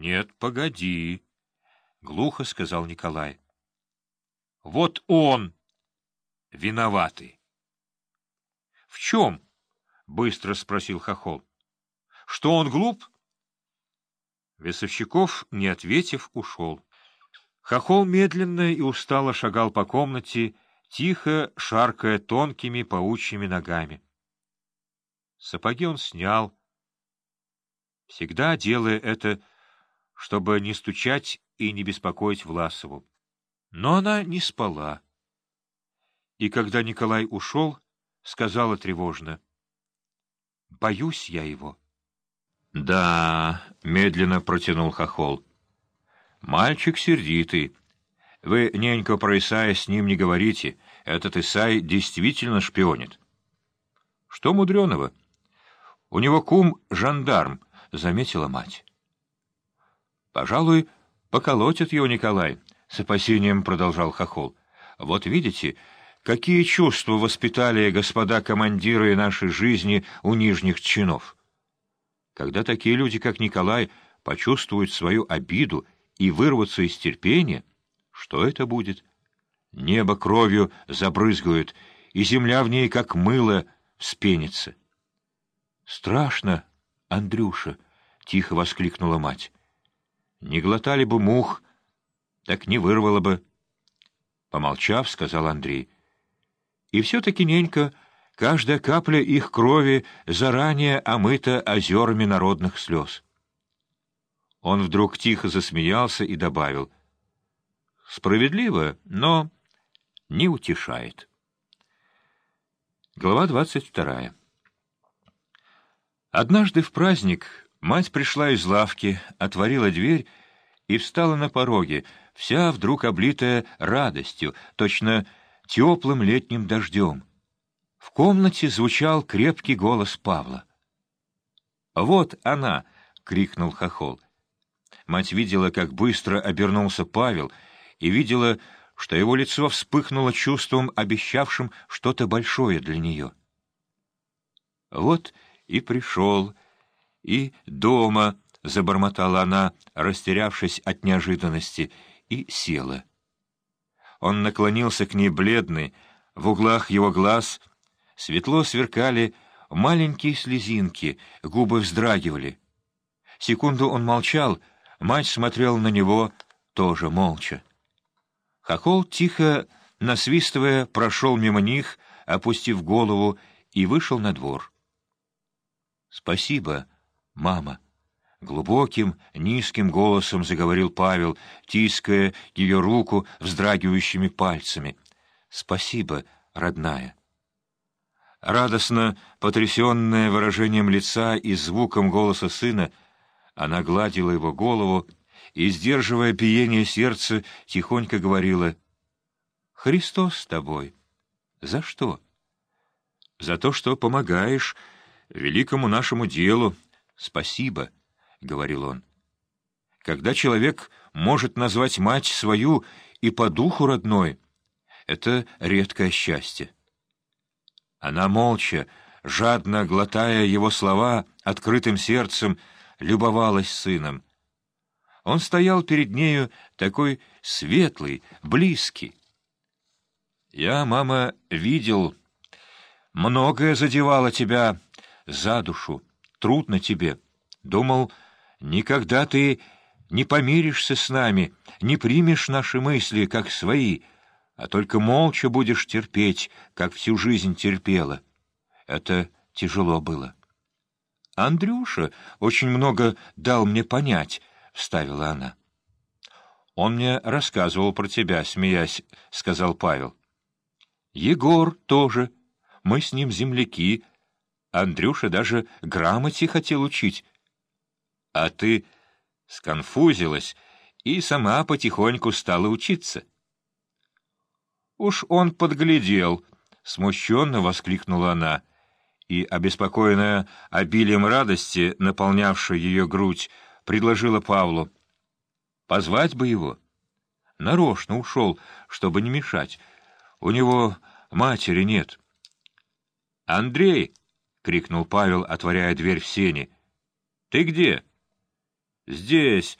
Нет, погоди, — глухо сказал Николай. — Вот он виноватый. — В чем? — быстро спросил Хохол. — Что он глуп? Весовщиков, не ответив, ушел. Хохол медленно и устало шагал по комнате, тихо шаркая тонкими паучьими ногами. Сапоги он снял, всегда делая это, чтобы не стучать и не беспокоить Власову. Но она не спала. И когда Николай ушел, сказала тревожно, «Боюсь я его». «Да», — медленно протянул Хохол, — «мальчик сердитый». Вы, ненька, про Исая с ним не говорите. Этот Исай действительно шпионит. Что мудреного? У него кум — жандарм, — заметила мать. Пожалуй, поколотит его Николай, — с опасением продолжал Хохол. Вот видите, какие чувства воспитали господа командиры нашей жизни у нижних чинов. Когда такие люди, как Николай, почувствуют свою обиду и вырвутся из терпения, что это будет? Небо кровью забрызгают, и земля в ней, как мыло, вспенится. — Страшно, Андрюша! — тихо воскликнула мать. — Не глотали бы мух, так не вырвало бы. Помолчав, сказал Андрей. — И все-таки, ненька, каждая капля их крови заранее омыта озерами народных слез. Он вдруг тихо засмеялся и добавил — Справедливо, но не утешает. Глава двадцать вторая. Однажды в праздник мать пришла из лавки, отворила дверь и встала на пороге, вся вдруг облитая радостью, точно теплым летним дождем. В комнате звучал крепкий голос Павла. «Вот она!» — крикнул Хохол. Мать видела, как быстро обернулся Павел — и видела, что его лицо вспыхнуло чувством, обещавшим что-то большое для нее. Вот и пришел, и дома, — забормотала она, растерявшись от неожиданности, и села. Он наклонился к ней бледный, в углах его глаз светло сверкали маленькие слезинки, губы вздрагивали. Секунду он молчал, мать смотрела на него тоже молча. Хохол, тихо насвистывая, прошел мимо них, опустив голову, и вышел на двор. «Спасибо, мама!» Глубоким, низким голосом заговорил Павел, тиская ее руку вздрагивающими пальцами. «Спасибо, родная!» Радостно, потрясенная выражением лица и звуком голоса сына, она гладила его голову, и, сдерживая биение сердца, тихонько говорила «Христос с тобой». «За что?» «За то, что помогаешь великому нашему делу. Спасибо», — говорил он. «Когда человек может назвать мать свою и по духу родной, это редкое счастье». Она молча, жадно глотая его слова, открытым сердцем, любовалась сыном — он стоял перед нею такой светлый, близкий. Я, мама, видел, многое задевало тебя за душу, трудно тебе. Думал, никогда ты не помиришься с нами, не примешь наши мысли, как свои, а только молча будешь терпеть, как всю жизнь терпела. Это тяжело было. Андрюша очень много дал мне понять, — вставила она. «Он мне рассказывал про тебя, смеясь», — сказал Павел. «Егор тоже. Мы с ним земляки. Андрюша даже грамоте хотел учить. А ты сконфузилась и сама потихоньку стала учиться». «Уж он подглядел», — смущенно воскликнула она, и, обеспокоенная обилием радости, наполнявшей ее грудь, предложила Павлу. Позвать бы его. Нарочно ушел, чтобы не мешать. У него матери нет. «Андрей!» — крикнул Павел, отворяя дверь в сени. «Ты где?» «Здесь!»